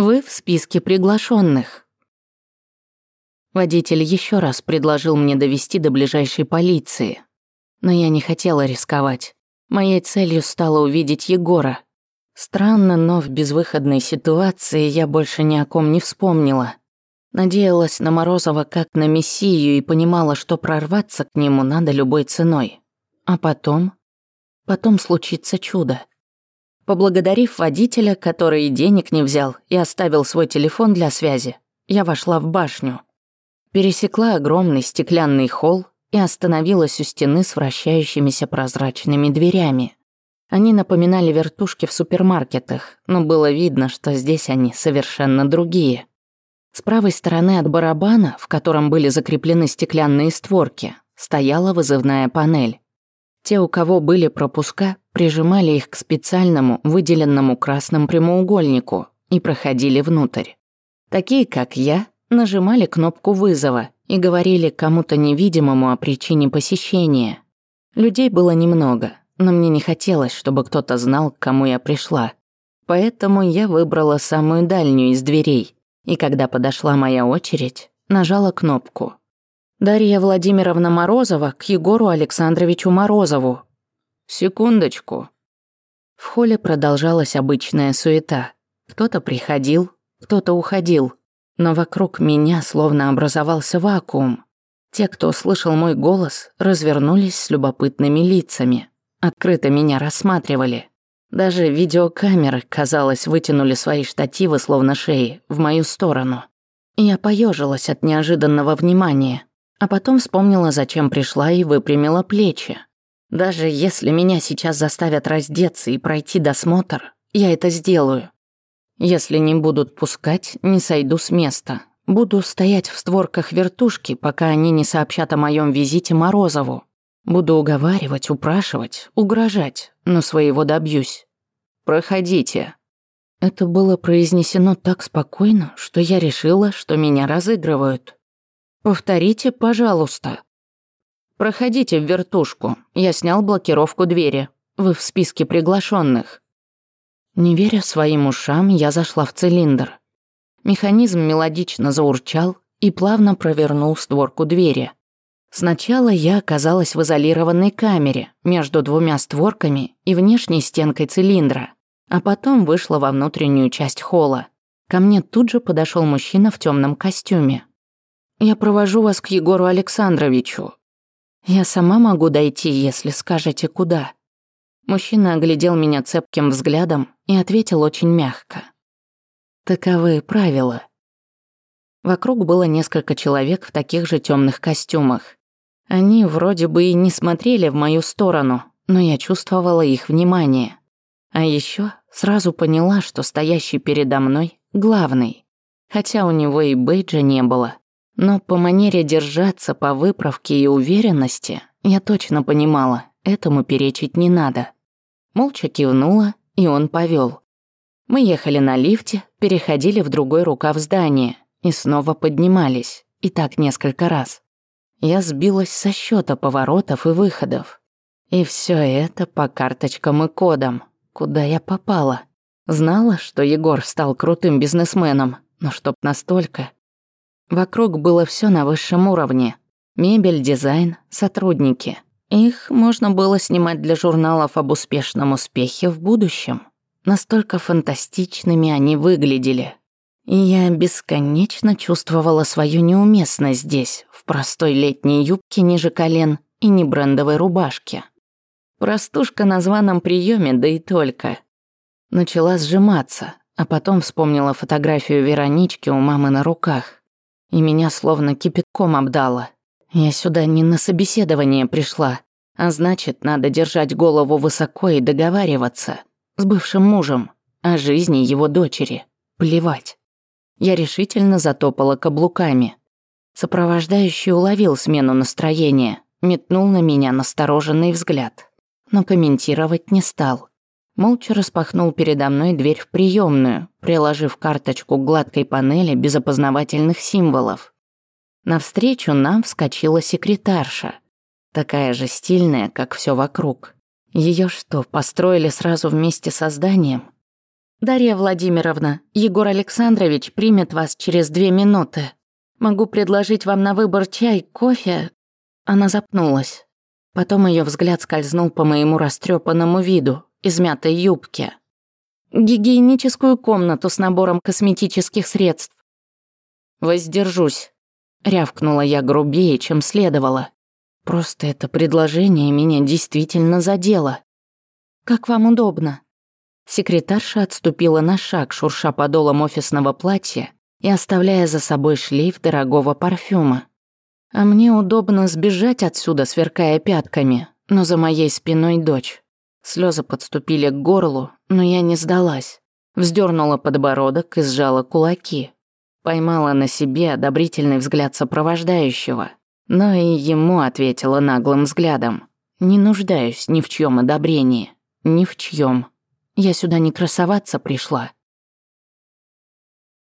Вы в списке приглашенных. Водитель еще раз предложил мне довести до ближайшей полиции. Но я не хотела рисковать. Моей целью стало увидеть Егора. Странно, но в безвыходной ситуации я больше ни о ком не вспомнила. Надеялась на Морозова как на мессию и понимала, что прорваться к нему надо любой ценой. А потом? Потом случится чудо. Поблагодарив водителя, который денег не взял и оставил свой телефон для связи, я вошла в башню. Пересекла огромный стеклянный холл и остановилась у стены с вращающимися прозрачными дверями. Они напоминали вертушки в супермаркетах, но было видно, что здесь они совершенно другие. С правой стороны от барабана, в котором были закреплены стеклянные створки, стояла вызывная панель. Те, у кого были пропуска, прижимали их к специальному выделенному красным прямоугольнику и проходили внутрь. Такие, как я, нажимали кнопку вызова и говорили кому-то невидимому о причине посещения. Людей было немного, но мне не хотелось, чтобы кто-то знал, к кому я пришла. Поэтому я выбрала самую дальнюю из дверей, и когда подошла моя очередь, нажала кнопку. Дарья Владимировна Морозова к Егору Александровичу Морозову, «Секундочку». В холле продолжалась обычная суета. Кто-то приходил, кто-то уходил. Но вокруг меня словно образовался вакуум. Те, кто слышал мой голос, развернулись с любопытными лицами. Открыто меня рассматривали. Даже видеокамеры, казалось, вытянули свои штативы, словно шеи, в мою сторону. Я поежилась от неожиданного внимания, а потом вспомнила, зачем пришла и выпрямила плечи. Даже если меня сейчас заставят раздеться и пройти досмотр, я это сделаю. Если не будут пускать, не сойду с места. Буду стоять в створках вертушки, пока они не сообщат о моем визите Морозову. Буду уговаривать, упрашивать, угрожать, но своего добьюсь. Проходите. Это было произнесено так спокойно, что я решила, что меня разыгрывают. Повторите, пожалуйста. «Проходите в вертушку. Я снял блокировку двери. Вы в списке приглашенных». Не веря своим ушам, я зашла в цилиндр. Механизм мелодично заурчал и плавно провернул створку двери. Сначала я оказалась в изолированной камере между двумя створками и внешней стенкой цилиндра, а потом вышла во внутреннюю часть холла. Ко мне тут же подошел мужчина в темном костюме. «Я провожу вас к Егору Александровичу. Я сама могу дойти, если скажете, куда». Мужчина оглядел меня цепким взглядом и ответил очень мягко. «Таковы правила». Вокруг было несколько человек в таких же темных костюмах. Они вроде бы и не смотрели в мою сторону, но я чувствовала их внимание. А еще сразу поняла, что стоящий передо мной — главный, хотя у него и бейджа не было. Но по манере держаться, по выправке и уверенности я точно понимала, этому перечить не надо. Молча кивнула, и он повел. Мы ехали на лифте, переходили в другой рукав здания и снова поднимались, и так несколько раз. Я сбилась со счета поворотов и выходов. И все это по карточкам и кодам. Куда я попала? Знала, что Егор стал крутым бизнесменом, но чтоб настолько. Вокруг было все на высшем уровне. Мебель, дизайн, сотрудники. Их можно было снимать для журналов об успешном успехе в будущем. Настолько фантастичными они выглядели. И я бесконечно чувствовала свою неуместность здесь, в простой летней юбке ниже колен и не брендовой рубашке. Простушка на званом приеме, да и только. Начала сжиматься, а потом вспомнила фотографию Веронички у мамы на руках и меня словно кипятком обдало. Я сюда не на собеседование пришла, а значит, надо держать голову высоко и договариваться. С бывшим мужем. О жизни его дочери. Плевать. Я решительно затопала каблуками. Сопровождающий уловил смену настроения, метнул на меня настороженный взгляд. Но комментировать не стал молча распахнул передо мной дверь в приемную, приложив карточку к гладкой панели без опознавательных символов. Навстречу нам вскочила секретарша, такая же стильная, как все вокруг. Ее что, построили сразу вместе со зданием? «Дарья Владимировна, Егор Александрович примет вас через две минуты. Могу предложить вам на выбор чай, кофе...» Она запнулась. Потом ее взгляд скользнул по моему растрепанному виду, измятой юбке. Гигиеническую комнату с набором косметических средств. «Воздержусь», — рявкнула я грубее, чем следовало. Просто это предложение меня действительно задело. «Как вам удобно?» Секретарша отступила на шаг, шурша подолом офисного платья и оставляя за собой шлейф дорогого парфюма. «А мне удобно сбежать отсюда, сверкая пятками, но за моей спиной дочь». Слезы подступили к горлу, но я не сдалась. Вздернула подбородок и сжала кулаки. Поймала на себе одобрительный взгляд сопровождающего, но и ему ответила наглым взглядом. «Не нуждаюсь ни в чьем одобрении. Ни в чьем. Я сюда не красоваться пришла,